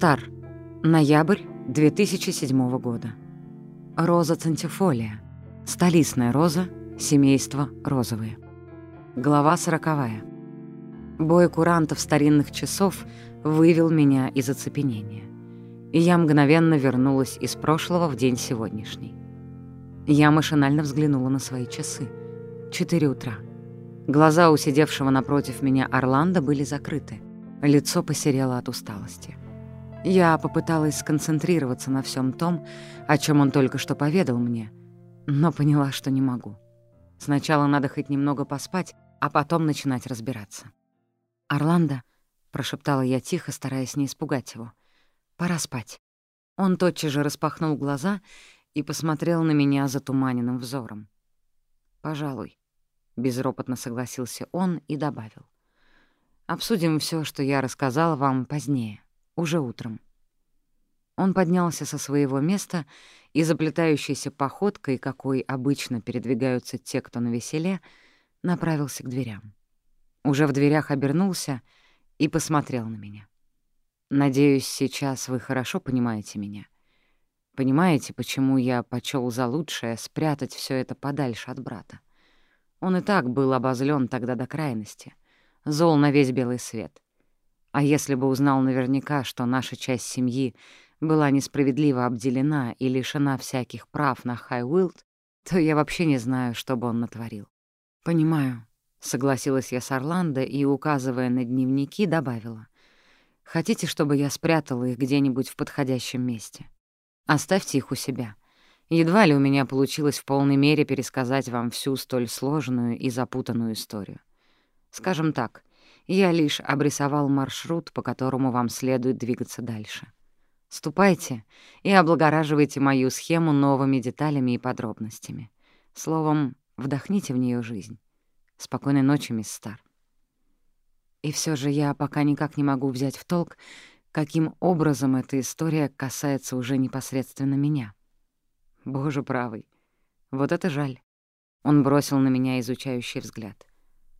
Стар. Ноябрь 2007 года. Роза центифолия. Столистная роза, семейство розовые. Глава сороковая. Бой курантов старинных часов вывел меня из оцепенения. И я мгновенно вернулась из прошлого в день сегодняшний. Я машинально взглянула на свои часы. Четыре утра. Глаза у сидевшего напротив меня Орландо были закрыты. Лицо посерело от усталости. Я попыталась сконцентрироваться на всем том, о чем он только что поведал мне, но поняла, что не могу. Сначала надо хоть немного поспать, а потом начинать разбираться. «Орландо», — прошептала я тихо, стараясь не испугать его, — «пора спать». Он тотчас же распахнул глаза и посмотрел на меня затуманенным взором. «Пожалуй», — безропотно согласился он и добавил. «Обсудим все, что я рассказал вам позднее». Уже утром. Он поднялся со своего места и заплетающейся походкой, какой обычно передвигаются те, кто на веселе, направился к дверям. Уже в дверях обернулся и посмотрел на меня. «Надеюсь, сейчас вы хорошо понимаете меня. Понимаете, почему я почел за лучшее спрятать все это подальше от брата? Он и так был обозлен тогда до крайности, зол на весь белый свет. А если бы узнал наверняка, что наша часть семьи была несправедливо обделена и лишена всяких прав на Хайуилд, то я вообще не знаю, что бы он натворил. «Понимаю», — согласилась я с Орландо и, указывая на дневники, добавила. «Хотите, чтобы я спрятала их где-нибудь в подходящем месте? Оставьте их у себя. Едва ли у меня получилось в полной мере пересказать вам всю столь сложную и запутанную историю. Скажем так, я лишь обрисовал маршрут, по которому вам следует двигаться дальше. Ступайте и облагораживайте мою схему новыми деталями и подробностями. Словом, вдохните в нее жизнь. Спокойной ночи, мисс Стар. И все же я пока никак не могу взять в толк, каким образом эта история касается уже непосредственно меня. Боже правый, вот это жаль. Он бросил на меня изучающий взгляд.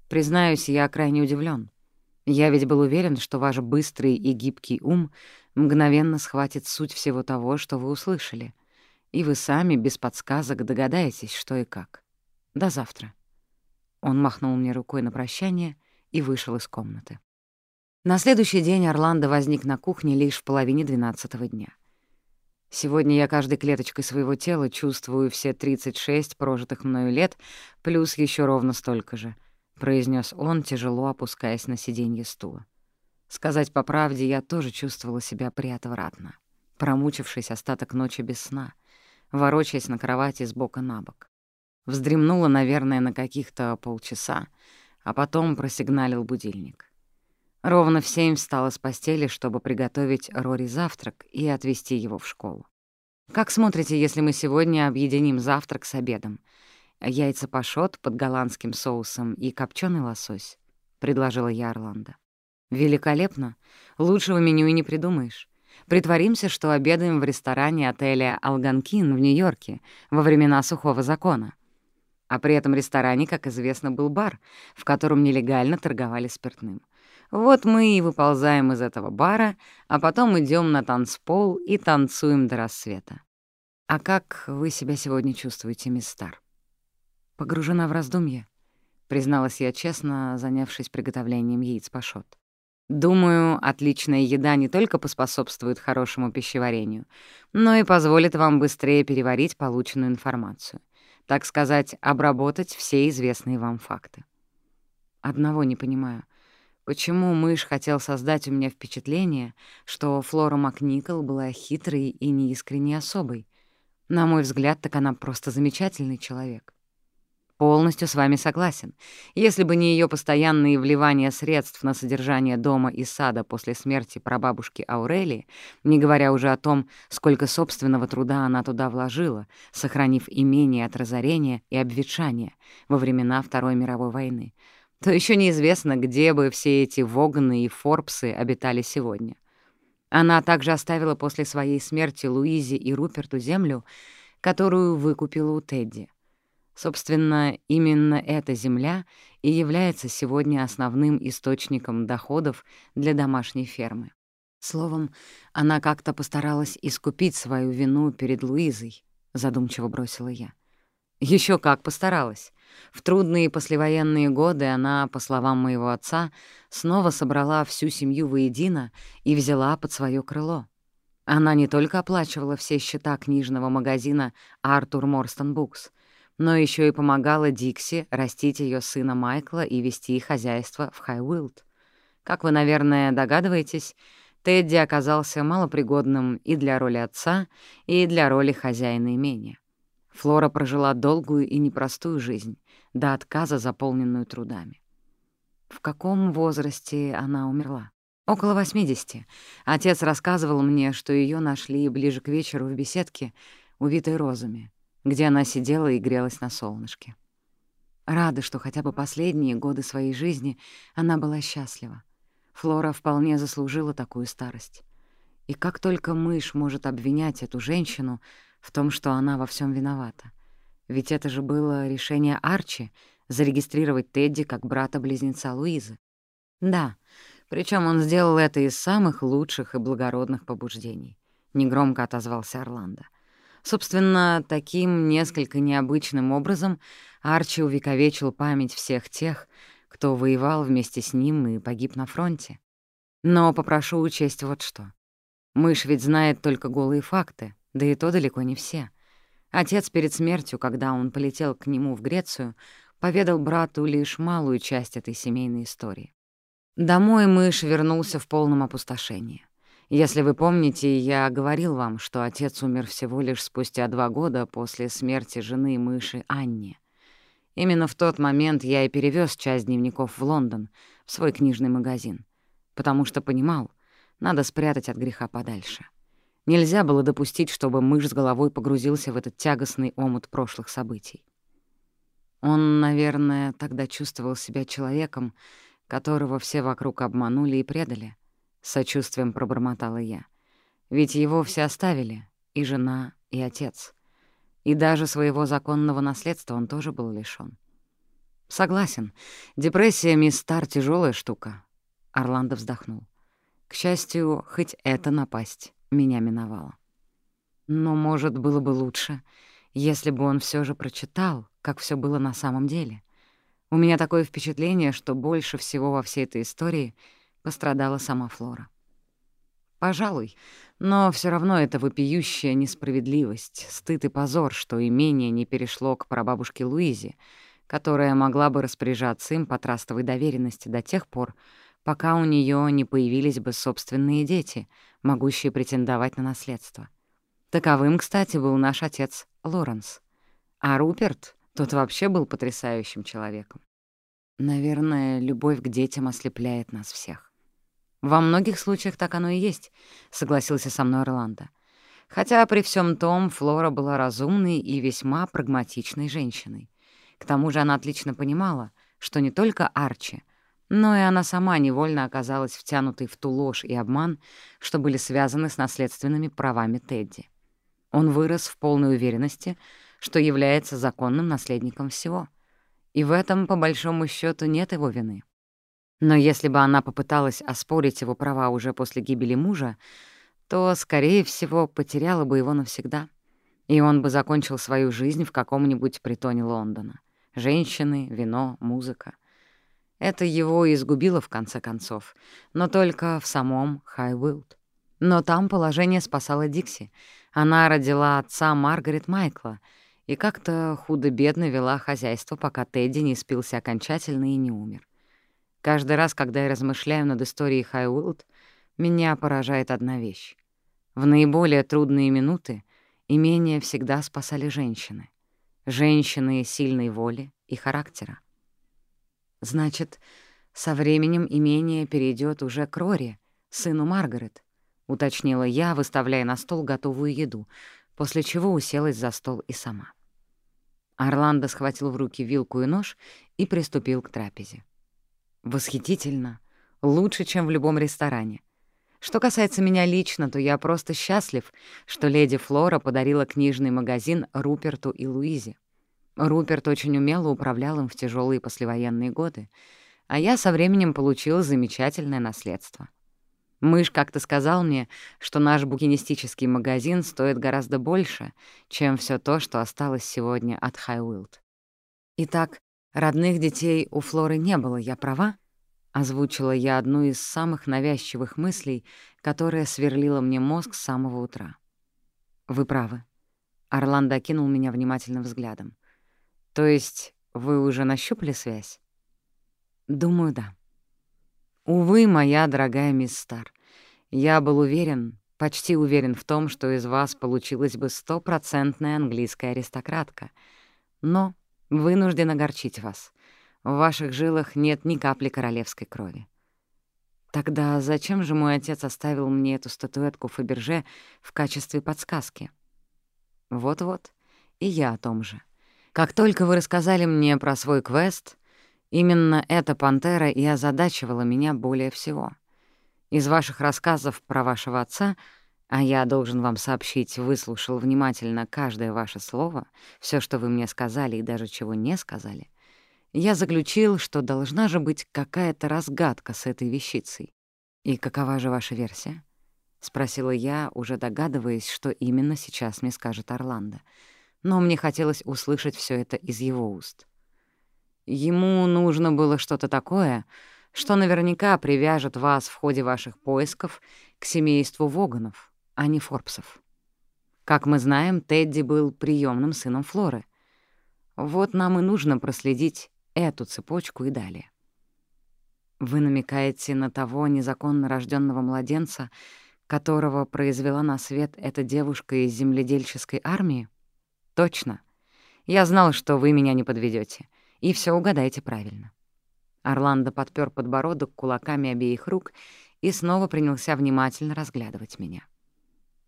Признаюсь, я крайне удивлен. Я ведь был уверен, что ваш быстрый и гибкий ум мгновенно схватит суть всего того, что вы услышали, и вы сами без подсказок догадаетесь, что и как. До завтра». Он махнул мне рукой на прощание и вышел из комнаты. На следующий день Орландо возник на кухне лишь в половине двенадцатого дня. Сегодня я каждой клеточкой своего тела чувствую все 36 прожитых мною лет, плюс еще ровно столько же — произнес он, тяжело опускаясь на сиденье стула. Сказать по правде, я тоже чувствовала себя приотвратно, промучившись остаток ночи без сна, ворочаясь на кровати с бока на бок. Вздремнула, наверное, на каких-то полчаса, а потом просигналил будильник. Ровно в семь встала с постели, чтобы приготовить Рори завтрак и отвезти его в школу. «Как смотрите, если мы сегодня объединим завтрак с обедом?» Яйца пашот под голландским соусом и копченый лосось», — предложила я Орландо. «Великолепно. Лучшего меню и не придумаешь. Притворимся, что обедаем в ресторане отеля «Алганкин» в Нью-Йорке во времена сухого закона. А при этом ресторане, как известно, был бар, в котором нелегально торговали спиртным. Вот мы и выползаем из этого бара, а потом идем на танцпол и танцуем до рассвета. А как вы себя сегодня чувствуете, мисс Стар? «Погружена в раздумье», — призналась я честно, занявшись приготовлением яиц пашот. «Думаю, отличная еда не только поспособствует хорошему пищеварению, но и позволит вам быстрее переварить полученную информацию, так сказать, обработать все известные вам факты. Одного не понимаю. Почему мышь хотел создать у меня впечатление, что Флора Макникол была хитрой и неискренней особой? На мой взгляд, так она просто замечательный человек. Полностью с вами согласен. Если бы не ее постоянные вливания средств на содержание дома и сада после смерти прабабушки Аурелии, не говоря уже о том, сколько собственного труда она туда вложила, сохранив имение от разорения и обветшания во времена Второй мировой войны, то еще неизвестно, где бы все эти Воганы и Форбсы обитали сегодня. Она также оставила после своей смерти Луизе и Руперту землю, которую выкупила у Тедди — Собственно, именно эта земля и является сегодня основным источником доходов для домашней фермы. Словом, она как-то постаралась искупить свою вину перед Луизой, задумчиво бросила я. Еще как постаралась. В трудные послевоенные годы она, по словам моего отца, снова собрала всю семью воедино и взяла под свое крыло. Она не только оплачивала все счета книжного магазина «Артур Морстон Букс», но еще и помогала Дикси растить ее сына Майкла и вести хозяйство в Хайуилд. Как вы, наверное, догадываетесь, Тедди оказался малопригодным и для роли отца, и для роли хозяина имения. Флора прожила долгую и непростую жизнь, до отказа заполненную трудами. В каком возрасте она умерла? Около 80. Отец рассказывал мне, что ее нашли ближе к вечеру в беседке, увитой розами, где она сидела и грелась на солнышке. Рада, что хотя бы последние годы своей жизни она была счастлива. Флора вполне заслужила такую старость. И как только мышь может обвинять эту женщину в том, что она во всем виновата? Ведь это же было решение Арчи — зарегистрировать Тедди как брата-близнеца Луизы. Да, причем он сделал это из самых лучших и благородных побуждений. Негромко отозвался Орландо. Собственно, таким несколько необычным образом Арчи увековечил память всех тех, кто воевал вместе с ним и погиб на фронте. Но попрошу учесть вот что. Мышь ведь знает только голые факты, да и то далеко не все. Отец перед смертью, когда он полетел к нему в Грецию, поведал брату лишь малую часть этой семейной истории. Домой мышь вернулся в полном опустошении. Если вы помните, я говорил вам, что отец умер всего лишь спустя два года после смерти жены мыши Анни. Именно в тот момент я и перевез часть дневников в Лондон, в свой книжный магазин, потому что понимал, надо спрятать от греха подальше. Нельзя было допустить, чтобы мышь с головой погрузился в этот тягостный омут прошлых событий. Он, наверное, тогда чувствовал себя человеком, которого все вокруг обманули и предали, — сочувствием пробормотала я. Ведь его все оставили, и жена, и отец. И даже своего законного наследства он тоже был лишён. Согласен, депрессия мисс Стар — тяжелая штука. Орландо вздохнул. К счастью, хоть эта напасть меня миновала. Но, может, было бы лучше, если бы он все же прочитал, как все было на самом деле. У меня такое впечатление, что больше всего во всей этой истории пострадала сама Флора. Пожалуй, но все равно это вопиющая несправедливость, стыд и позор, что имение не перешло к прабабушке Луизе, которая могла бы распоряжаться им по трастовой доверенности до тех пор, пока у нее не появились бы собственные дети, могущие претендовать на наследство. Таковым, кстати, был наш отец Лоренс. А Руперт, тот вообще был потрясающим человеком. Наверное, любовь к детям ослепляет нас всех. «Во многих случаях так оно и есть», — согласился со мной Орландо. Хотя при всем том Флора была разумной и весьма прагматичной женщиной. К тому же она отлично понимала, что не только Арчи, но и она сама невольно оказалась втянутой в ту ложь и обман, что были связаны с наследственными правами Тедди. Он вырос в полной уверенности, что является законным наследником всего. И в этом, по большому счету, нет его вины. Но если бы она попыталась оспорить его права уже после гибели мужа, то, скорее всего, потеряла бы его навсегда. И он бы закончил свою жизнь в каком-нибудь притоне Лондона. Женщины, вино, музыка. Это его изгубило в конце концов, но только в самом Хайвилд. Но там положение спасала Дикси. Она родила отца Маргарет Майкла и как-то худо-бедно вела хозяйство, пока Тедди не спился окончательно и не умер. Каждый раз, когда я размышляю над историей Хайуилд, меня поражает одна вещь. В наиболее трудные минуты имения всегда спасали женщины. Женщины сильной воли и характера. Значит, со временем имение перейдет уже к Рори, сыну Маргарет, уточнила я, выставляя на стол готовую еду, после чего уселась за стол и сама. Орландо схватил в руки вилку и нож и приступил к трапезе. Восхитительно. Лучше, чем в любом ресторане. Что касается меня лично, то я просто счастлив, что леди Флора подарила книжный магазин Руперту и Луизе. Руперт очень умело управлял им в тяжелые послевоенные годы, а я со временем получил замечательное наследство. Мышь как-то сказал мне, что наш букинистический магазин стоит гораздо больше, чем все то, что осталось сегодня от Хайуилд. Итак, родных детей у Флоры не было, я права? Озвучила я одну из самых навязчивых мыслей, которая сверлила мне мозг с самого утра. Вы правы. Орландо окинул меня внимательным взглядом. То есть вы уже нащупали связь? Думаю, да. Увы, моя дорогая мисс Стар, я был уверен, почти уверен в том, что из вас получилась бы стопроцентная английская аристократка. Но вынужден огорчить вас. В ваших жилах нет ни капли королевской крови. Тогда зачем же мой отец оставил мне эту статуэтку Фаберже в качестве подсказки? Вот-вот, и я о том же. Как только вы рассказали мне про свой квест, именно эта пантера и озадачивала меня более всего. Из ваших рассказов про вашего отца, а я должен вам сообщить, выслушал внимательно каждое ваше слово, все, что вы мне сказали и даже чего не сказали, я заключил, что должна же быть какая-то разгадка с этой вещицей. И какова же ваша версия? — спросила я, уже догадываясь, что именно сейчас мне скажет Орландо. Но мне хотелось услышать все это из его уст. Ему нужно было что-то такое, что наверняка привяжет вас в ходе ваших поисков к семейству Воганов, а не Форбсов. Как мы знаем, Тедди был приемным сыном Флоры. Вот нам и нужно проследить эту цепочку и далее. Вы намекаете на того незаконно рожденного младенца, которого произвела на свет эта девушка из земледельческой армии? Точно. Я знал, что вы меня не подведете, и все угадаете правильно. Орландо подпер подбородок кулаками обеих рук и снова принялся внимательно разглядывать меня.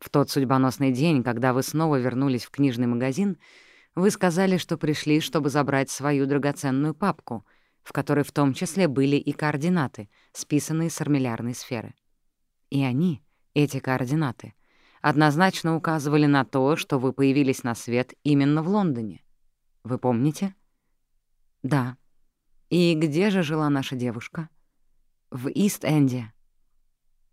В тот судьбоносный день, когда вы снова вернулись в книжный магазин, вы сказали, что пришли, чтобы забрать свою драгоценную папку, в которой в том числе были и координаты, списанные с армиллярной сферы. И они, эти координаты, однозначно указывали на то, что вы появились на свет именно в Лондоне. Вы помните? Да. И где же жила наша девушка? В Ист-Энде.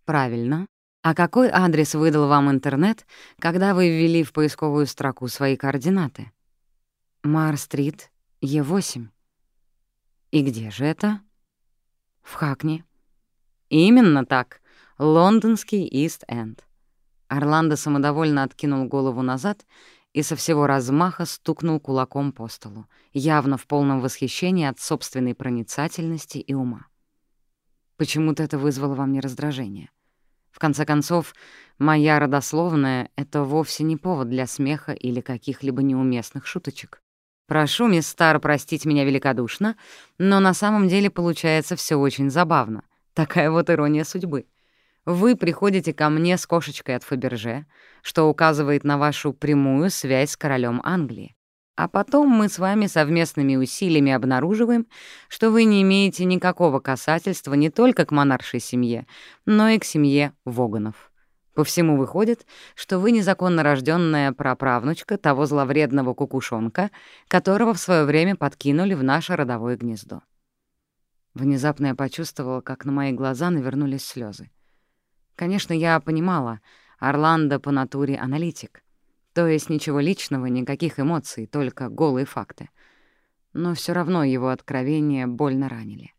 Правильно. А какой адрес выдал вам интернет, когда вы ввели в поисковую строку свои координаты? Мар-стрит, Е8. И где же это? В Хакне. Именно так. Лондонский Ист-Энд. Орландо самодовольно откинул голову назад и со всего размаха стукнул кулаком по столу, явно в полном восхищении от собственной проницательности и ума. Почему-то это вызвало во мне раздражение. В конце концов, моя родословная — это вовсе не повод для смеха или каких-либо неуместных шуточек. Прошу, мисс Стар, простить меня великодушно, но на самом деле получается все очень забавно. Такая вот ирония судьбы. Вы приходите ко мне с кошечкой от Фаберже, что указывает на вашу прямую связь с королем Англии. А потом мы с вами совместными усилиями обнаруживаем, что вы не имеете никакого касательства не только к монаршей семье, но и к семье Воганов. По всему выходит, что вы незаконно рожденная праправнучка того зловредного кукушонка, которого в свое время подкинули в наше родовое гнездо. Внезапно я почувствовала, как на мои глаза навернулись слезы. Конечно, я понимала, Орландо по натуре аналитик. То есть ничего личного, никаких эмоций, только голые факты. Но все равно его откровения больно ранили.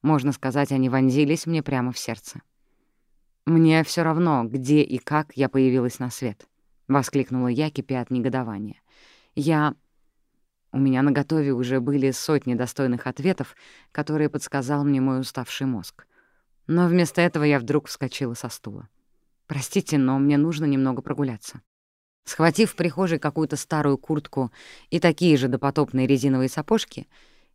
Можно сказать, они вонзились мне прямо в сердце. «Мне все равно, где и как я появилась на свет», — воскликнула я, кипя от негодования. «Я...» У меня наготове уже были сотни достойных ответов, которые подсказал мне мой уставший мозг. Но вместо этого я вдруг вскочила со стула. «Простите, но мне нужно немного прогуляться». Схватив в прихожей какую-то старую куртку и такие же допотопные резиновые сапожки,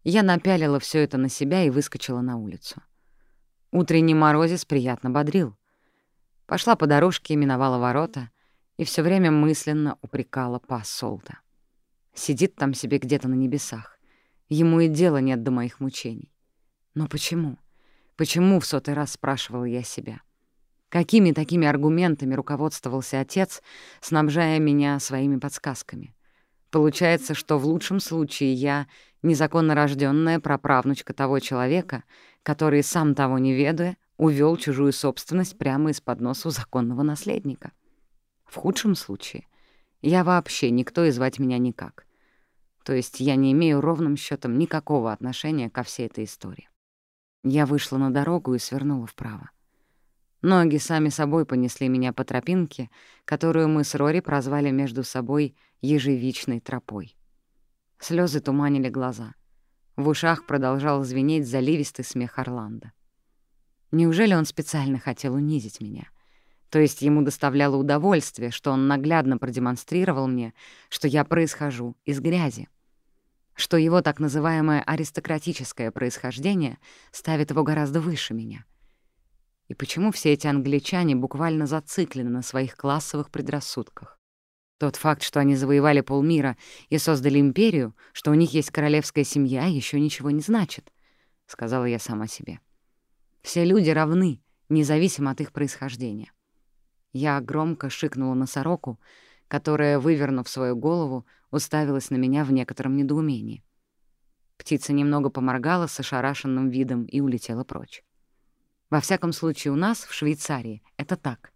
я напялила все это на себя и выскочила на улицу. Утренний морозец приятно бодрил. Пошла по дорожке, миновала ворота и все время мысленно упрекала пас Солта. Сидит там себе где-то на небесах. Ему и дела нет до моих мучений. Но почему? Почему в сотый раз спрашивала я себя? Какими такими аргументами руководствовался отец, снабжая меня своими подсказками? Получается, что в лучшем случае я незаконно рожденная праправнучка того человека, который, сам того не ведая, увел чужую собственность прямо из-под носа законного наследника. В худшем случае я вообще никто и звать меня никак. То есть я не имею ровным счетом никакого отношения ко всей этой истории. Я вышла на дорогу и свернула вправо. Ноги сами собой понесли меня по тропинке, которую мы с Рори прозвали между собой ежевичной тропой. Слезы туманили глаза. В ушах продолжал звенеть заливистый смех Орландо. Неужели он специально хотел унизить меня? То есть ему доставляло удовольствие, что он наглядно продемонстрировал мне, что я происхожу из грязи, что его так называемое аристократическое происхождение ставит его гораздо выше меня — и почему все эти англичане буквально зациклены на своих классовых предрассудках? Тот факт, что они завоевали полмира и создали империю, что у них есть королевская семья, еще ничего не значит, — сказала я сама себе. Все люди равны, независимо от их происхождения. Я громко шикнула на сороку, которая, вывернув свою голову, уставилась на меня в некотором недоумении. Птица немного поморгала с ошарашенным видом и улетела прочь. Во всяком случае, у нас, в Швейцарии, это так.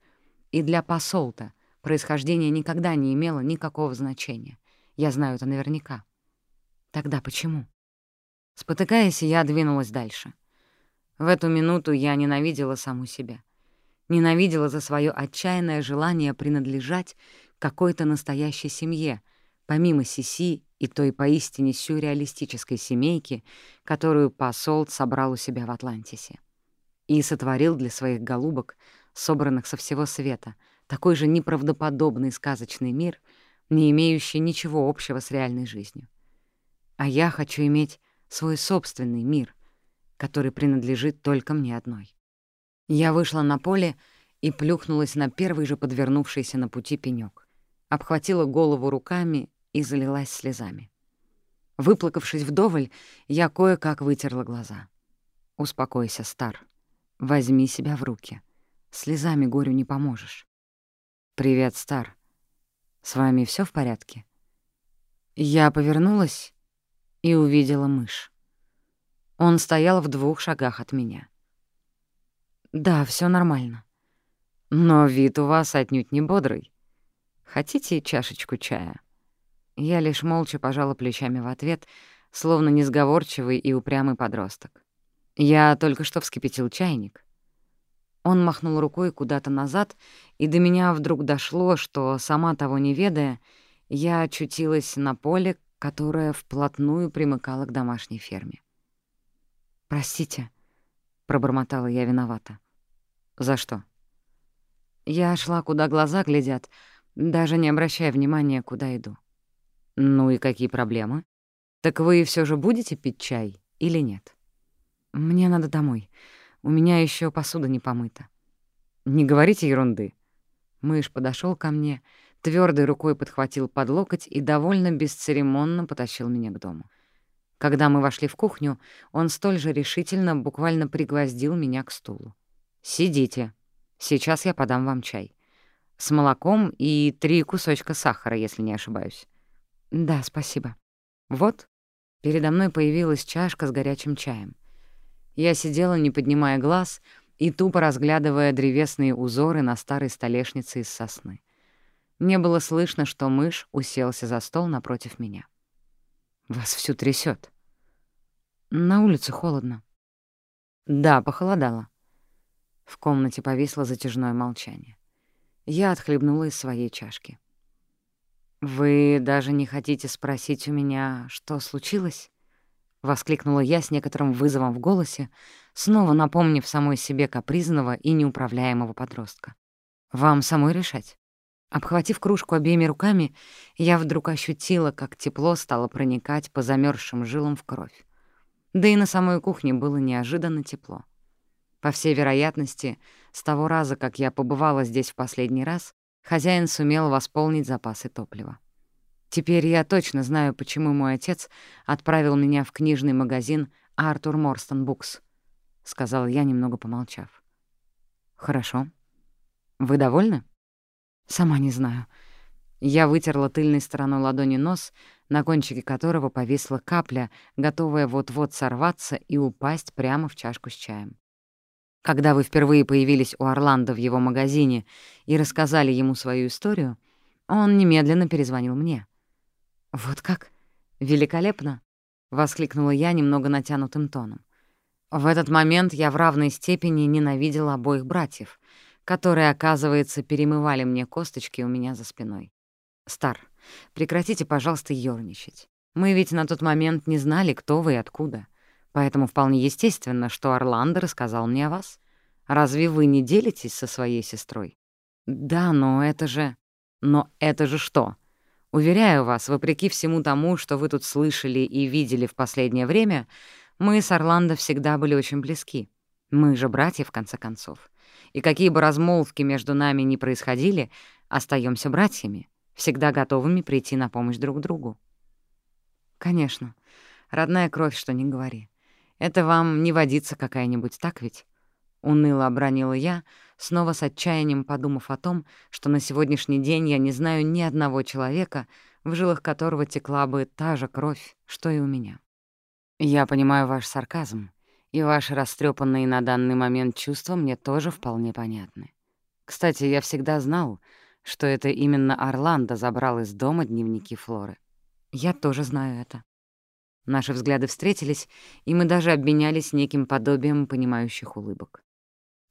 И для посолта происхождение никогда не имело никакого значения. Я знаю это наверняка. Тогда почему? Спотыкаясь, я двинулась дальше. В эту минуту я ненавидела саму себя. Ненавидела за свое отчаянное желание принадлежать какой-то настоящей семье, помимо Сиси и той поистине сюрреалистической семейки, которую посол собрал у себя в Атлантисе и сотворил для своих голубок, собранных со всего света, такой же неправдоподобный сказочный мир, не имеющий ничего общего с реальной жизнью. А я хочу иметь свой собственный мир, который принадлежит только мне одной. Я вышла на поле и плюхнулась на первый же подвернувшийся на пути пенёк, обхватила голову руками и залилась слезами. Выплакавшись вдоволь, я кое-как вытерла глаза. «Успокойся, Стар», Возьми себя в руки. Слезами горю не поможешь. «Привет, Стар. С вами все в порядке?» Я повернулась и увидела мышь. Он стоял в двух шагах от меня. «Да, все нормально. Но вид у вас отнюдь не бодрый. Хотите чашечку чая?» Я лишь молча пожала плечами в ответ, словно несговорчивый и упрямый подросток. Я только что вскипятил чайник. Он махнул рукой куда-то назад, и до меня вдруг дошло, что, сама того не ведая, я очутилась на поле, которое вплотную примыкало к домашней ферме. «Простите», — пробормотала я виновата. «За что?» Я шла, куда глаза глядят, даже не обращая внимания, куда иду. «Ну и какие проблемы? Так вы все же будете пить чай или нет?» «Мне надо домой. У меня еще посуда не помыта». «Не говорите ерунды». Мышь подошел ко мне, твердой рукой подхватил под локоть и довольно бесцеремонно потащил меня к дому. Когда мы вошли в кухню, он столь же решительно буквально пригвоздил меня к стулу. «Сидите. Сейчас я подам вам чай. С молоком и три кусочка сахара, если не ошибаюсь». «Да, спасибо». Вот, передо мной появилась чашка с горячим чаем. Я сидела, не поднимая глаз, и тупо разглядывая древесные узоры на старой столешнице из сосны. Мне было слышно, что мышь уселся за стол напротив меня. «Вас всю трясет. «На улице холодно». «Да, похолодало». В комнате повисло затяжное молчание. Я отхлебнула из своей чашки. «Вы даже не хотите спросить у меня, что случилось?» — воскликнула я с некоторым вызовом в голосе, снова напомнив самой себе капризного и неуправляемого подростка. «Вам самой решать». Обхватив кружку обеими руками, я вдруг ощутила, как тепло стало проникать по замерзшим жилам в кровь. Да и на самой кухне было неожиданно тепло. По всей вероятности, с того раза, как я побывала здесь в последний раз, хозяин сумел восполнить запасы топлива. Теперь я точно знаю, почему мой отец отправил меня в книжный магазин «Артур Морстон Букс», — сказал я, немного помолчав. «Хорошо. Вы довольны?» «Сама не знаю». Я вытерла тыльной стороной ладони нос, на кончике которого повисла капля, готовая вот-вот сорваться и упасть прямо в чашку с чаем. Когда вы впервые появились у Орландо в его магазине и рассказали ему свою историю, он немедленно перезвонил мне. «Вот как? Великолепно!» — воскликнула я немного натянутым тоном. В этот момент я в равной степени ненавидела обоих братьев, которые, оказывается, перемывали мне косточки у меня за спиной. «Стар, прекратите, пожалуйста, ёрничать. Мы ведь на тот момент не знали, кто вы и откуда. Поэтому вполне естественно, что Орландо рассказал мне о вас. Разве вы не делитесь со своей сестрой? Да, но это же... Но это же что? Уверяю вас, вопреки всему тому, что вы тут слышали и видели в последнее время, мы с Орландо всегда были очень близки. Мы же братья, в конце концов. И какие бы размолвки между нами ни происходили, остаемся братьями, всегда готовыми прийти на помощь друг другу. Конечно. Родная кровь, что не говори. Это вам не водится какая-нибудь, так ведь? Уныло обронила я, снова с отчаянием подумав о том, что на сегодняшний день я не знаю ни одного человека, в жилах которого текла бы та же кровь, что и у меня. Я понимаю ваш сарказм, и ваши растрепанные на данный момент чувства мне тоже вполне понятны. Кстати, я всегда знал, что это именно Орландо забрал из дома дневники Флоры. Я тоже знаю это. Наши взгляды встретились, и мы даже обменялись неким подобием понимающих улыбок.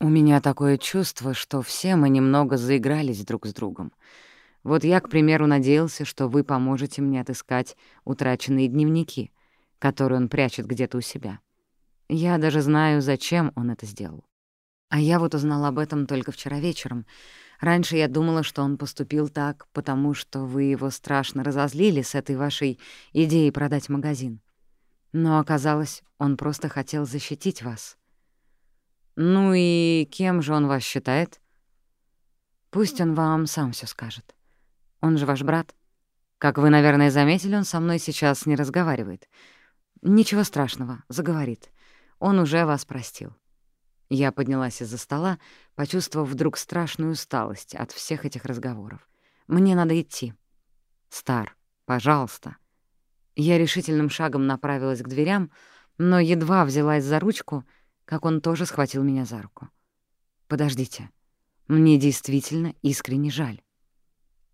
У меня такое чувство, что все мы немного заигрались друг с другом. Вот я, к примеру, надеялся, что вы поможете мне отыскать утраченные дневники, которые он прячет где-то у себя. Я даже знаю, зачем он это сделал. А я вот узнала об этом только вчера вечером. Раньше я думала, что он поступил так, потому что вы его страшно разозлили с этой вашей идеей продать магазин. Но оказалось, он просто хотел защитить вас. Ну и кем же он вас считает? Пусть он вам сам все скажет. Он же ваш брат. Как вы, наверное, заметили, он со мной сейчас не разговаривает. Ничего страшного, заговорит. Он уже вас простил. Я поднялась из-за стола, почувствовав вдруг страшную усталость от всех этих разговоров. Мне надо идти. Стар, пожалуйста. Я решительным шагом направилась к дверям, но едва взялась за ручку, как он тоже схватил меня за руку. «Подождите, мне действительно искренне жаль».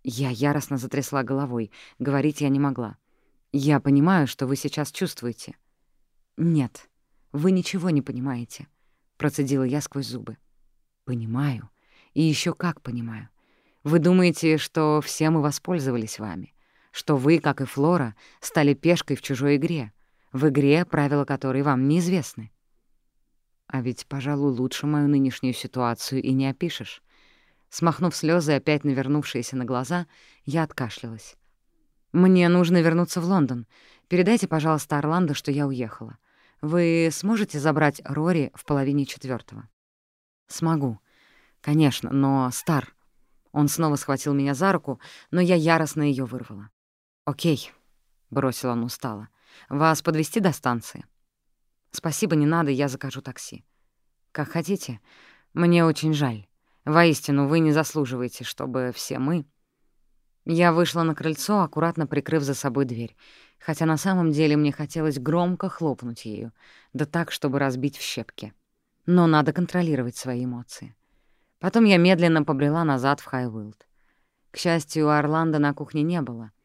Я яростно затрясла головой, говорить я не могла. «Я понимаю, что вы сейчас чувствуете». «Нет, вы ничего не понимаете», — процедила я сквозь зубы. «Понимаю. И еще как понимаю. Вы думаете, что все мы воспользовались вами, что вы, как и Флора, стали пешкой в чужой игре, в игре, правила которой вам неизвестны. А ведь, пожалуй, лучше мою нынешнюю ситуацию и не опишешь. Смахнув слезы, опять навернувшиеся на глаза, я откашлялась. «Мне нужно вернуться в Лондон. Передайте, пожалуйста, Орландо, что я уехала. Вы сможете забрать Рори в половине четвертого? «Смогу. Конечно, но Стар...» Он снова схватил меня за руку, но я яростно ее вырвала. «Окей», — бросил он устало. «Вас подвести до станции?» «Спасибо, не надо, я закажу такси». «Как хотите. Мне очень жаль. Воистину, вы не заслуживаете, чтобы все мы...» Я вышла на крыльцо, аккуратно прикрыв за собой дверь, хотя на самом деле мне хотелось громко хлопнуть ею, да так, чтобы разбить в щепки. Но надо контролировать свои эмоции. Потом я медленно побрела назад в Хайвилд. К счастью, Орландо на кухне не было —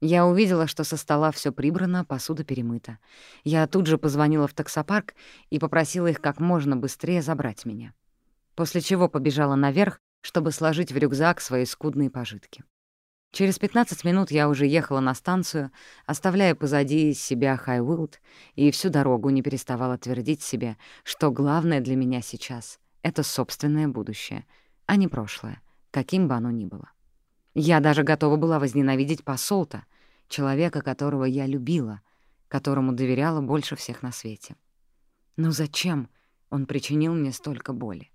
я увидела, что со стола все прибрано, посуда перемыта. Я тут же позвонила в таксопарк и попросила их как можно быстрее забрать меня. После чего побежала наверх, чтобы сложить в рюкзак свои скудные пожитки. Через 15 минут я уже ехала на станцию, оставляя позади себя Хайвилд, и всю дорогу не переставала твердить себе, что главное для меня сейчас — это собственное будущее, а не прошлое, каким бы оно ни было. Я даже готова была возненавидеть посолта, человека, которого я любила, которому доверяла больше всех на свете. Но зачем он причинил мне столько боли?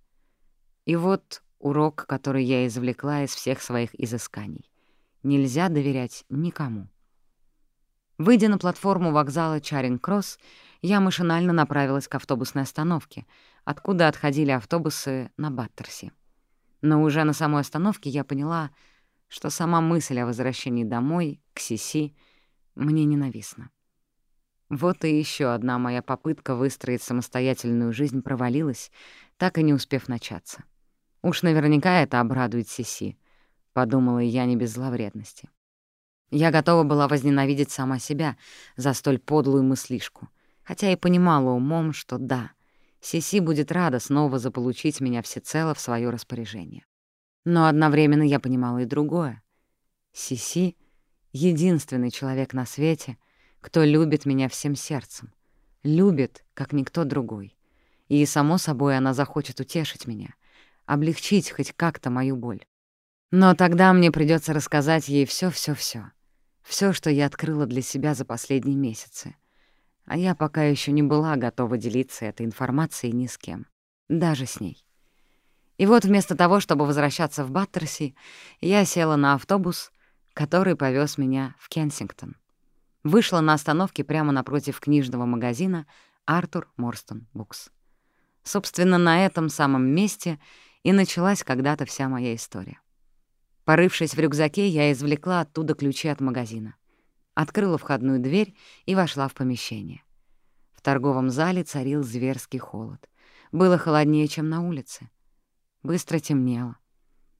И вот урок, который я извлекла из всех своих изысканий. Нельзя доверять никому. Выйдя на платформу вокзала Чаринг-Кросс, я машинально направилась к автобусной остановке, откуда отходили автобусы на Баттерси. Но уже на самой остановке я поняла — что сама мысль о возвращении домой, к Сиси, мне ненавистна. Вот и еще одна моя попытка выстроить самостоятельную жизнь провалилась, так и не успев начаться. Уж наверняка это обрадует Сиси, — подумала я не без зловредности. Я готова была возненавидеть сама себя за столь подлую мыслишку, хотя и понимала умом, что да, Сиси будет рада снова заполучить меня всецело в свое распоряжение. Но одновременно я понимала и другое. Сиси — единственный человек на свете, кто любит меня всем сердцем, любит, как никто другой. И, само собой, она захочет утешить меня, облегчить хоть как-то мою боль. Но тогда мне придется рассказать ей все, все, все, все, что я открыла для себя за последние месяцы. А я пока еще не была готова делиться этой информацией ни с кем, даже с ней. И вот вместо того, чтобы возвращаться в Баттерси, я села на автобус, который повез меня в Кенсингтон. Вышла на остановке прямо напротив книжного магазина «Артур Морстон Букс». Собственно, на этом самом месте и началась когда-то вся моя история. Порывшись в рюкзаке, я извлекла оттуда ключи от магазина. Открыла входную дверь и вошла в помещение. В торговом зале царил зверский холод. Было холоднее, чем на улице. Быстро темнело.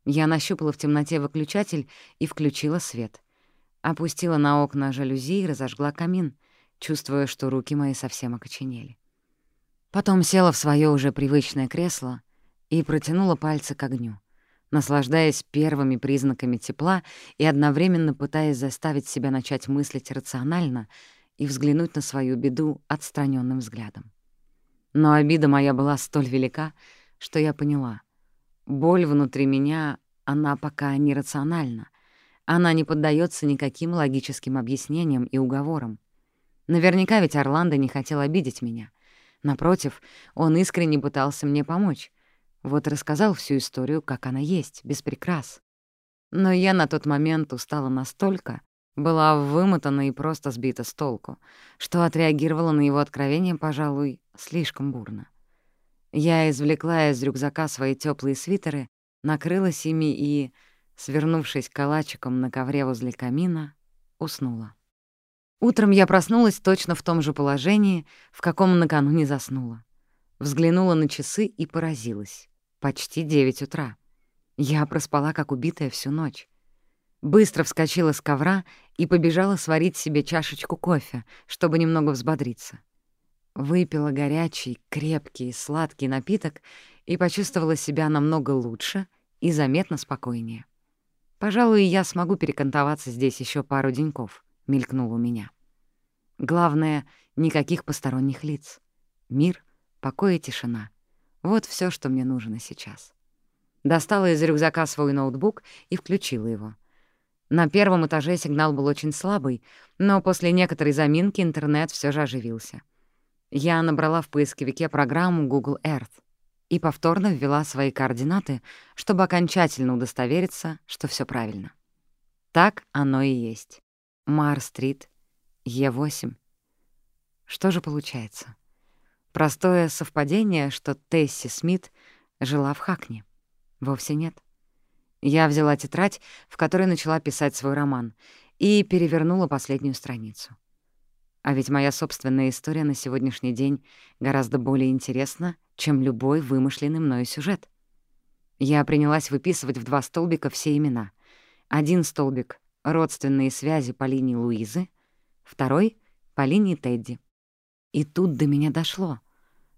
Я нащупала в темноте выключатель и включила свет. Опустила на окна жалюзи и разожгла камин, чувствуя, что руки мои совсем окоченели. Потом села в свое уже привычное кресло и протянула пальцы к огню, наслаждаясь первыми признаками тепла и одновременно пытаясь заставить себя начать мыслить рационально и взглянуть на свою беду отстраненным взглядом. Но обида моя была столь велика, что я поняла. Боль внутри меня, она пока нерациональна, она не поддается никаким логическим объяснениям и уговорам. Наверняка ведь Орландо не хотел обидеть меня. Напротив, он искренне пытался мне помочь. Вот рассказал всю историю, как она есть, без прикрас. Но я на тот момент устала настолько, была вымотана и просто сбита с толку, что отреагировала на его откровение, пожалуй, слишком бурно. Я извлекла из рюкзака свои теплые свитеры, накрылась ими и свернувшись калачиком на ковре возле камина, уснула. Утром я проснулась точно в том же положении, в каком накануне заснула. Взглянула на часы и поразилась. Почти девять утра. Я проспала, как убитая, всю ночь. Быстро вскочила с ковра и побежала сварить себе чашечку кофе, чтобы немного взбодриться. Выпила горячий, крепкий, сладкий напиток и почувствовала себя намного лучше и заметно спокойнее. «Пожалуй, я смогу перекантоваться здесь еще пару деньков», — мелькнул у меня. Главное — никаких посторонних лиц. Мир, покой и тишина. Вот все, что мне нужно сейчас. Достала из рюкзака свой ноутбук и включила его. На первом этаже сигнал был очень слабый, но после некоторой заминки интернет все же оживился. Я набрала в поисковике программу Google Earth и повторно ввела свои координаты, чтобы окончательно удостовериться, что все правильно. Так оно и есть. Мар-стрит, Е8. Что же получается? Простое совпадение, что Тесси Смит жила в Хакне? Вовсе нет. Я взяла тетрадь, в которой начала писать свой роман, и перевернула последнюю страницу. А ведь моя собственная история на сегодняшний день гораздо более интересна, чем любой вымышленный мною сюжет. Я принялась выписывать в два столбика все имена. Один столбик — родственные связи по линии Луизы, второй — по линии Тедди. И тут до меня дошло,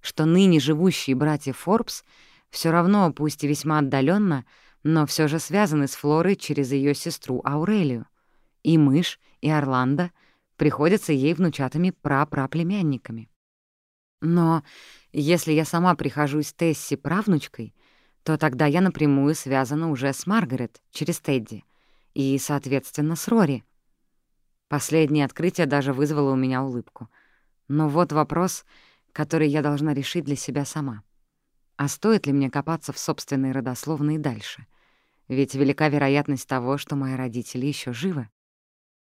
что ныне живущие братья Форбс все равно, пусть и весьма отдаленно, но все же связаны с Флорой через ее сестру Аурелию. И мышь, и Орландо — приходятся ей внучатыми прапраплемянниками. Но если я сама прихожусь Тесси правнучкой, то тогда я напрямую связана уже с Маргарет через Тедди и, соответственно, с Рори. Последнее открытие даже вызвало у меня улыбку. Но вот вопрос, который я должна решить для себя сама. А стоит ли мне копаться в собственной родословной дальше? Ведь велика вероятность того, что мои родители еще живы.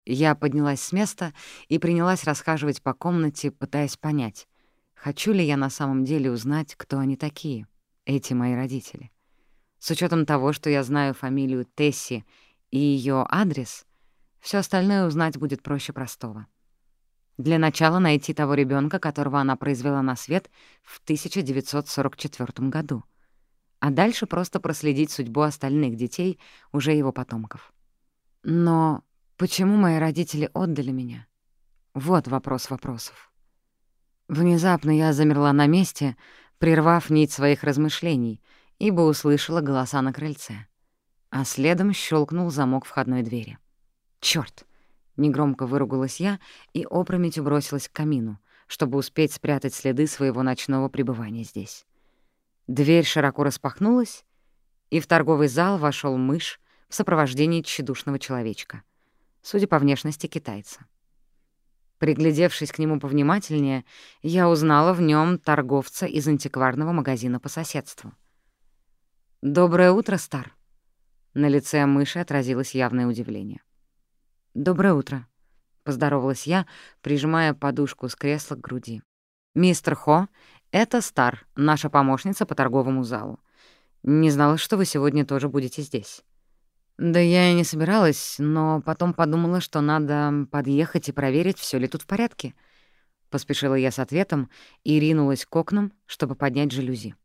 Я поднялась с места и принялась расхаживать по комнате, пытаясь понять, хочу ли я на самом деле узнать, кто они такие, эти мои родители. С учетом того, что я знаю фамилию Тесси и ее адрес, все остальное узнать будет проще простого. Для начала найти того ребенка, которого она произвела на свет в 1944 году. А дальше просто проследить судьбу остальных детей, уже его потомков. Но почему мои родители отдали меня? Вот вопрос вопросов. Внезапно я замерла на месте, прервав нить своих размышлений, ибо услышала голоса на крыльце. А следом щелкнул замок входной двери. Чёрт! Негромко выругалась я и опрометью бросилась к камину, чтобы успеть спрятать следы своего ночного пребывания здесь. Дверь широко распахнулась, и в торговый зал вошел мышь в сопровождении тщедушного человечка, судя по внешности китайца. Приглядевшись к нему повнимательнее, я узнала в нем торговца из антикварного магазина по соседству. «Доброе утро, Стар!» На лице мыши отразилось явное удивление. «Доброе утро», — поздоровалась я, прижимая подушку с кресла к груди. «Мистер Хо, это Стар, наша помощница по торговому залу. Не знала, что вы сегодня тоже будете здесь». Да я и не собиралась, но потом подумала, что надо подъехать и проверить, все ли тут в порядке. Поспешила я с ответом и ринулась к окнам, чтобы поднять жалюзи.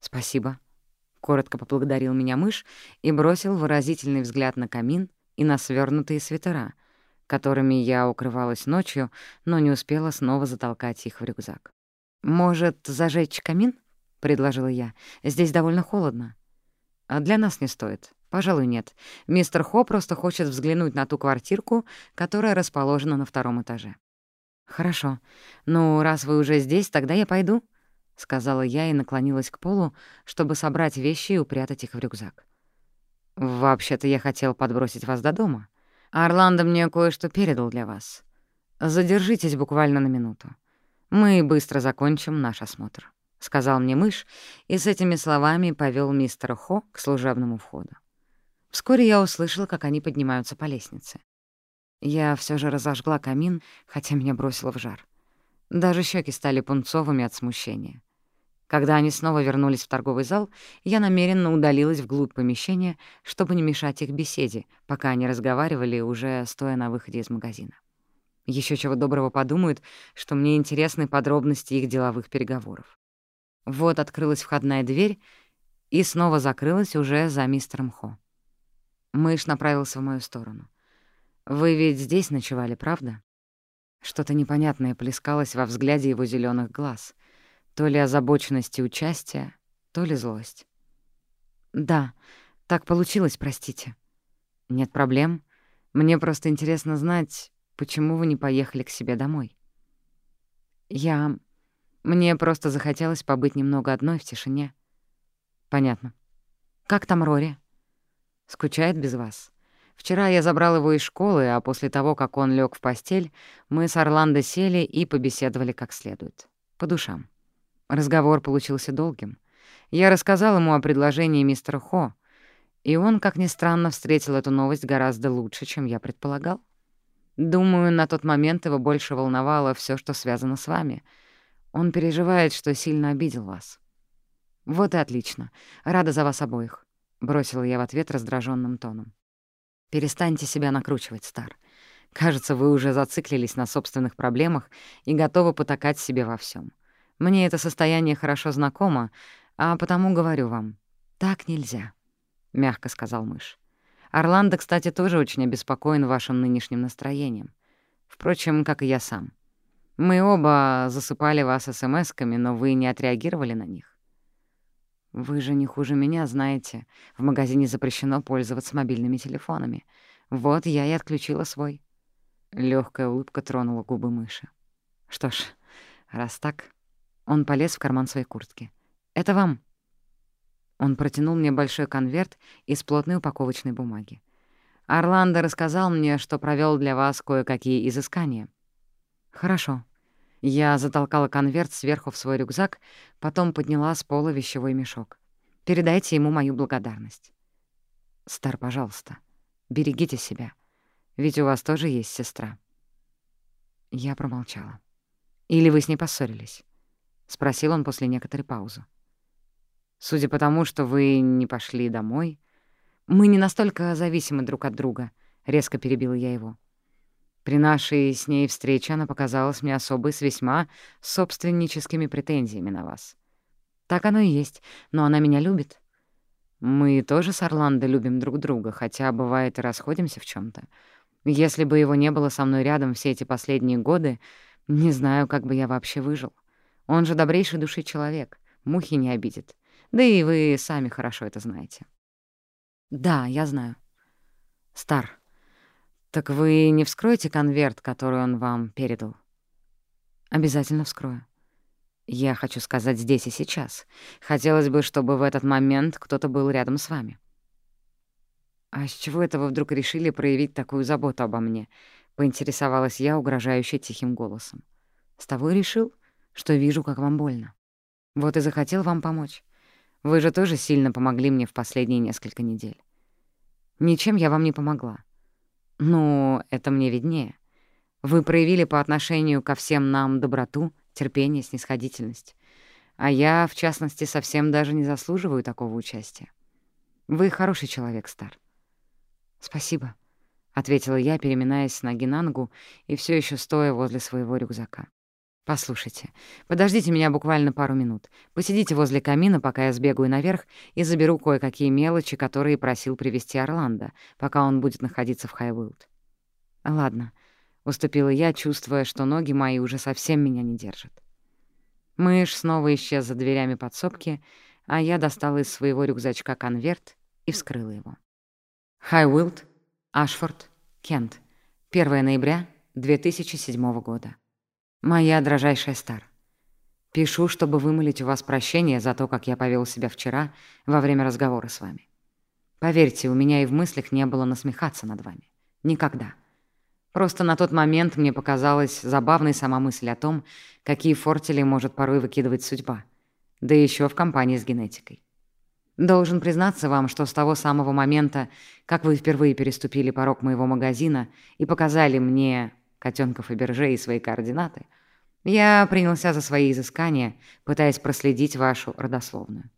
«Спасибо», — коротко поблагодарил меня мышь и бросил выразительный взгляд на камин и на свернутые свитера, которыми я укрывалась ночью, но не успела снова затолкать их в рюкзак. «Может, зажечь камин?» — предложила я. «Здесь довольно холодно». «А для нас не стоит», Пожалуй, нет. Мистер Хо просто хочет взглянуть на ту квартирку, которая расположена на втором этаже. «Хорошо. Ну, раз вы уже здесь, тогда я пойду», — сказала я и наклонилась к полу, чтобы собрать вещи и упрятать их в рюкзак. «Вообще-то я хотел подбросить вас до дома. Орландо мне кое-что передал для вас. Задержитесь буквально на минуту. Мы быстро закончим наш осмотр», — сказал мне мышь, и с этими словами повел мистера Хо к служебному входу. Вскоре я услышала, как они поднимаются по лестнице. Я все же разожгла камин, хотя меня бросило в жар. Даже щеки стали пунцовыми от смущения. Когда они снова вернулись в торговый зал, я намеренно удалилась вглубь помещения, чтобы не мешать их беседе, пока они разговаривали, уже стоя на выходе из магазина. Еще чего доброго подумают, что мне интересны подробности их деловых переговоров. Вот открылась входная дверь и снова закрылась уже за мистером Хо. Мышь направился в мою сторону. «Вы ведь здесь ночевали, правда?» Что-то непонятное плескалось во взгляде его зеленых глаз. То ли озабоченность и участие, то ли злость. «Да, так получилось, простите». «Нет проблем. Мне просто интересно знать, почему вы не поехали к себе домой». «Я... Мне просто захотелось побыть немного одной в тишине». «Понятно. Как там Рори?» Скучает без вас. Вчера я забрал его из школы, а после того, как он лег в постель, мы с Орландо сели и побеседовали как следует. По душам. Разговор получился долгим. Я рассказал ему о предложении мистера Хо, и он, как ни странно, встретил эту новость гораздо лучше, чем я предполагал. Думаю, на тот момент его больше волновало все, что связано с вами. Он переживает, что сильно обидел вас. Вот и отлично. Рада за вас обоих. — бросила я в ответ раздраженным тоном. «Перестаньте себя накручивать, Стар. Кажется, вы уже зациклились на собственных проблемах и готовы потакать себе во всем. Мне это состояние хорошо знакомо, а потому говорю вам, так нельзя», — мягко сказал мышь. «Орландо, кстати, тоже очень обеспокоен вашим нынешним настроением. Впрочем, как и я сам. Мы оба засыпали вас смс-ками, но вы не отреагировали на них. «Вы же не хуже меня знаете. В магазине запрещено пользоваться мобильными телефонами. Вот я и отключила свой». Лёгкая улыбка тронула губы мыши. «Что ж, раз так...» Он полез в карман своей куртки. «Это вам». Он протянул мне большой конверт из плотной упаковочной бумаги. «Орландо рассказал мне, что провёл для вас кое-какие изыскания». «Хорошо», я затолкала конверт сверху в свой рюкзак, потом подняла с пола вещевой мешок. Передайте ему мою благодарность. Стар, пожалуйста, берегите себя, ведь у вас тоже есть сестра. Я промолчала. «Или вы с ней поссорились?» — спросил он после некоторой паузы. «Судя по тому, что вы не пошли домой...» «Мы не настолько зависимы друг от друга», — резко перебила я его. При нашей с ней встрече она показалась мне особой с весьма собственническими претензиями на вас. Так оно и есть, но она меня любит. Мы тоже с Орландо любим друг друга, хотя, бывает, и расходимся в чем то Если бы его не было со мной рядом все эти последние годы, не знаю, как бы я вообще выжил. Он же добрейший души человек, мухи не обидит. Да и вы сами хорошо это знаете. Да, я знаю. Стар, так вы не вскроете конверт, который он вам передал? Обязательно вскрою. Я хочу сказать здесь и сейчас. Хотелось бы, чтобы в этот момент кто-то был рядом с вами. А с чего это вы вдруг решили проявить такую заботу обо мне? Поинтересовалась я, угрожающе тихим голосом. С того и решил, что вижу, как вам больно. Вот и захотел вам помочь. Вы же тоже сильно помогли мне в последние несколько недель. Ничем я вам не помогла. Ну, это мне виднее. Вы проявили по отношению ко всем нам доброту, терпение, снисходительность. А я, в частности, совсем даже не заслуживаю такого участия. Вы хороший человек, Стар. Спасибо, — ответила я, переминаясь с ноги на ногу и все еще стоя возле своего рюкзака. «Послушайте, подождите меня буквально пару минут. Посидите возле камина, пока я сбегаю наверх и заберу кое-какие мелочи, которые просил привезти Орландо, пока он будет находиться в Хайвилд». «Ладно», — уступила я, чувствуя, что ноги мои уже совсем меня не держат. Мышь снова исчез за дверями подсобки, а я достала из своего рюкзачка конверт и вскрыла его. Хайвилд, Ашфорд, Кент. 1 ноября 2007 года. «Моя дрожайшая Стар, пишу, чтобы вымолить у вас прощение за то, как я повел себя вчера во время разговора с вами. Поверьте, у меня и в мыслях не было насмехаться над вами. Никогда. Просто на тот момент мне показалась забавной сама мысль о том, какие фортели может порой выкидывать судьба, да еще в компании с генетикой. Должен признаться вам, что с того самого момента, как вы впервые переступили порог моего магазина и показали мне котенков и биржей и свои координаты, я принялся за свои изыскания, пытаясь проследить вашу родословную.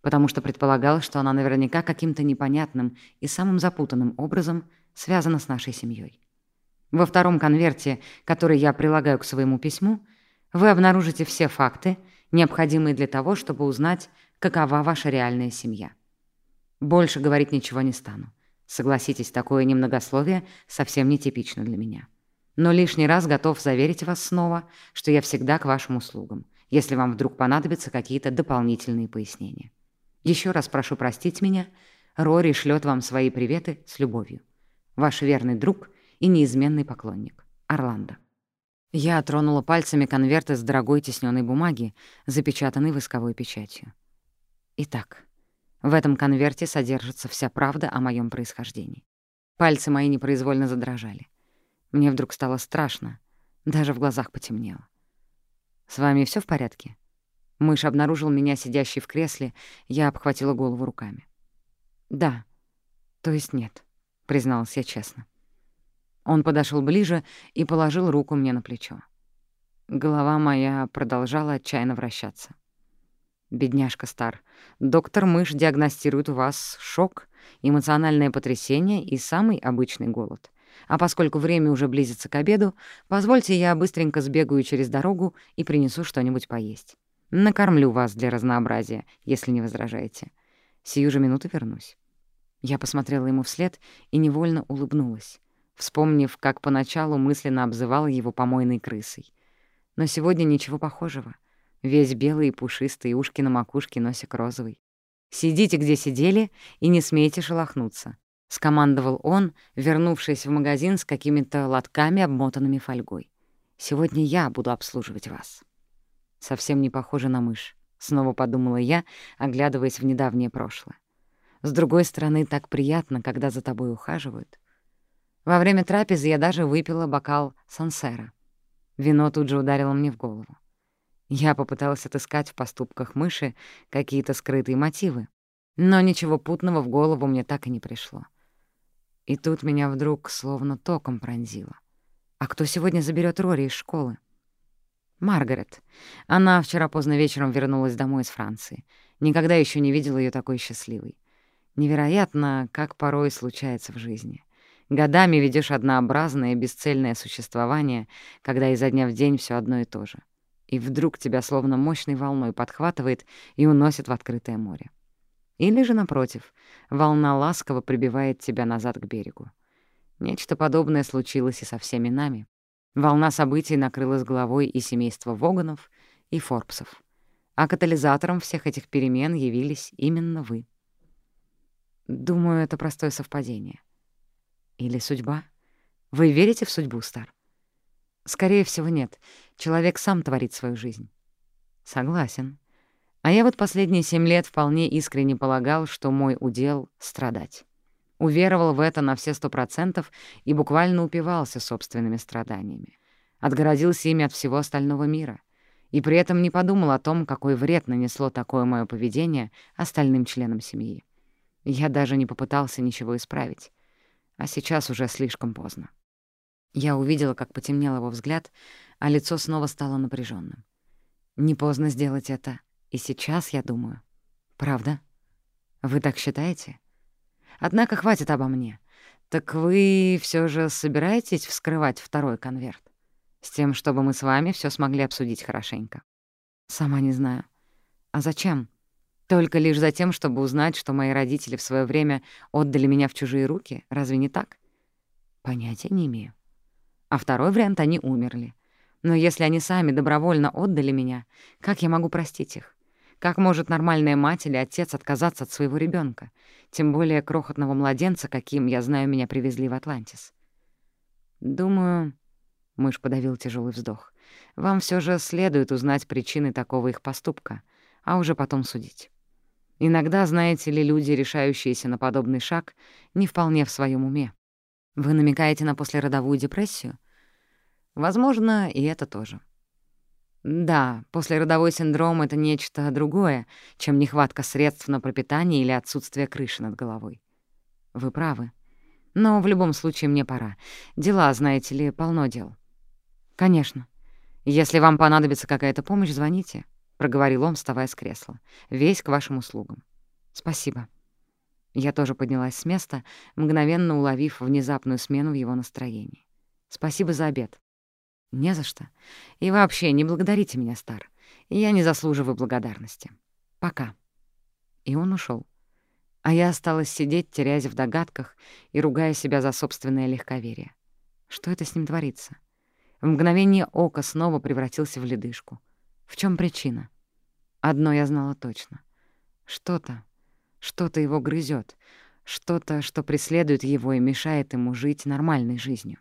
Потому что предполагал, что она наверняка каким-то непонятным и самым запутанным образом связана с нашей семьей. Во втором конверте, который я прилагаю к своему письму, вы обнаружите все факты, необходимые для того, чтобы узнать, какова ваша реальная семья. Больше говорить ничего не стану. Согласитесь, такое немногословие совсем нетипично для меня но лишний раз готов заверить вас снова, что я всегда к вашим услугам, если вам вдруг понадобятся какие-то дополнительные пояснения. Еще раз прошу простить меня. Рори шлет вам свои приветы с любовью. Ваш верный друг и неизменный поклонник. Орландо. Я тронула пальцами конверт из дорогой тисненной бумаги, запечатанный восковой печатью. Итак, в этом конверте содержится вся правда о моем происхождении. Пальцы мои непроизвольно задрожали. Мне вдруг стало страшно, даже в глазах потемнело. «С вами все в порядке?» Мышь обнаружил меня сидящей в кресле, я обхватила голову руками. «Да, то есть нет», — призналась я честно. Он подошел ближе и положил руку мне на плечо. Голова моя продолжала отчаянно вращаться. «Бедняжка Стар, доктор Мышь диагностирует у вас шок, эмоциональное потрясение и самый обычный голод. А поскольку время уже близится к обеду, позвольте я быстренько сбегаю через дорогу и принесу что-нибудь поесть. Накормлю вас для разнообразия, если не возражаете. Сию же минуту вернусь». Я посмотрела ему вслед и невольно улыбнулась, вспомнив, как поначалу мысленно обзывала его помойной крысой. Но сегодня ничего похожего. Весь белый и пушистый, ушки на макушке, носик розовый. Сидите, где сидели, и не смейте шелохнуться. — скомандовал он, вернувшись в магазин с какими-то лотками, обмотанными фольгой. «Сегодня я буду обслуживать вас». Совсем не похоже на мышь, — снова подумала я, оглядываясь в недавнее прошлое. С другой стороны, так приятно, когда за тобой ухаживают. Во время трапезы я даже выпила бокал сансера. Вино тут же ударило мне в голову. Я попыталась отыскать в поступках мыши какие-то скрытые мотивы, но ничего путного в голову мне так и не пришло. И тут меня вдруг словно током пронзило. А кто сегодня заберет Рори из школы? Маргарет. Она вчера поздно вечером вернулась домой из Франции. Никогда еще не видела ее такой счастливой. Невероятно, как порой случается в жизни. Годами ведешь однообразное, бесцельное существование, когда изо дня в день все одно и то же. И вдруг тебя словно мощной волной подхватывает и уносит в открытое море. Или же, напротив, волна ласково прибивает тебя назад к берегу. Нечто подобное случилось и со всеми нами. Волна событий накрыла с головой и семейство Воганов, и Форбсов. А катализатором всех этих перемен явились именно вы. Думаю, это простое совпадение. Или судьба? Вы верите в судьбу, Стар? Скорее всего, нет. Человек сам творит свою жизнь. Согласен. А я вот последние семь лет вполне искренне полагал, что мой удел — страдать. Уверовал в это на все сто процентов и буквально упивался собственными страданиями. Отгородился ими от всего остального мира. И при этом не подумал о том, какой вред нанесло такое мое поведение остальным членам семьи. Я даже не попытался ничего исправить. А сейчас уже слишком поздно. Я увидела, как потемнел его взгляд, а лицо снова стало напряженным. Не поздно сделать это и сейчас, я думаю. Правда? Вы так считаете? Однако хватит обо мне. Так вы все же собираетесь вскрывать второй конверт? С тем, чтобы мы с вами все смогли обсудить хорошенько. Сама не знаю. А зачем? Только лишь за тем, чтобы узнать, что мои родители в свое время отдали меня в чужие руки? Разве не так? Понятия не имею. А второй вариант — они умерли. Но если они сами добровольно отдали меня, как я могу простить их? Как может нормальная мать или отец отказаться от своего ребенка, тем более крохотного младенца, каким, я знаю, меня привезли в Атлантис? Думаю, мышь подавил тяжелый вздох, вам все же следует узнать причины такого их поступка, а уже потом судить. Иногда, знаете ли, люди, решающиеся на подобный шаг, не вполне в своем уме. Вы намекаете на послеродовую депрессию? Возможно, и это тоже. Да, послеродовой синдром — это нечто другое, чем нехватка средств на пропитание или отсутствие крыши над головой. Вы правы. Но в любом случае мне пора. Дела, знаете ли, полно дел. Конечно. Если вам понадобится какая-то помощь, звоните, — проговорил он, вставая с кресла. Весь к вашим услугам. Спасибо. Я тоже поднялась с места, мгновенно уловив внезапную смену в его настроении. Спасибо за обед. «Не за что. И вообще, не благодарите меня, Стар. Я не заслуживаю благодарности. Пока». И он ушел. А я осталась сидеть, теряясь в догадках и ругая себя за собственное легковерие. Что это с ним творится? В мгновение ока снова превратился в ледышку. В чем причина? Одно я знала точно. Что-то, что-то его грызет, что-то, что преследует его и мешает ему жить нормальной жизнью.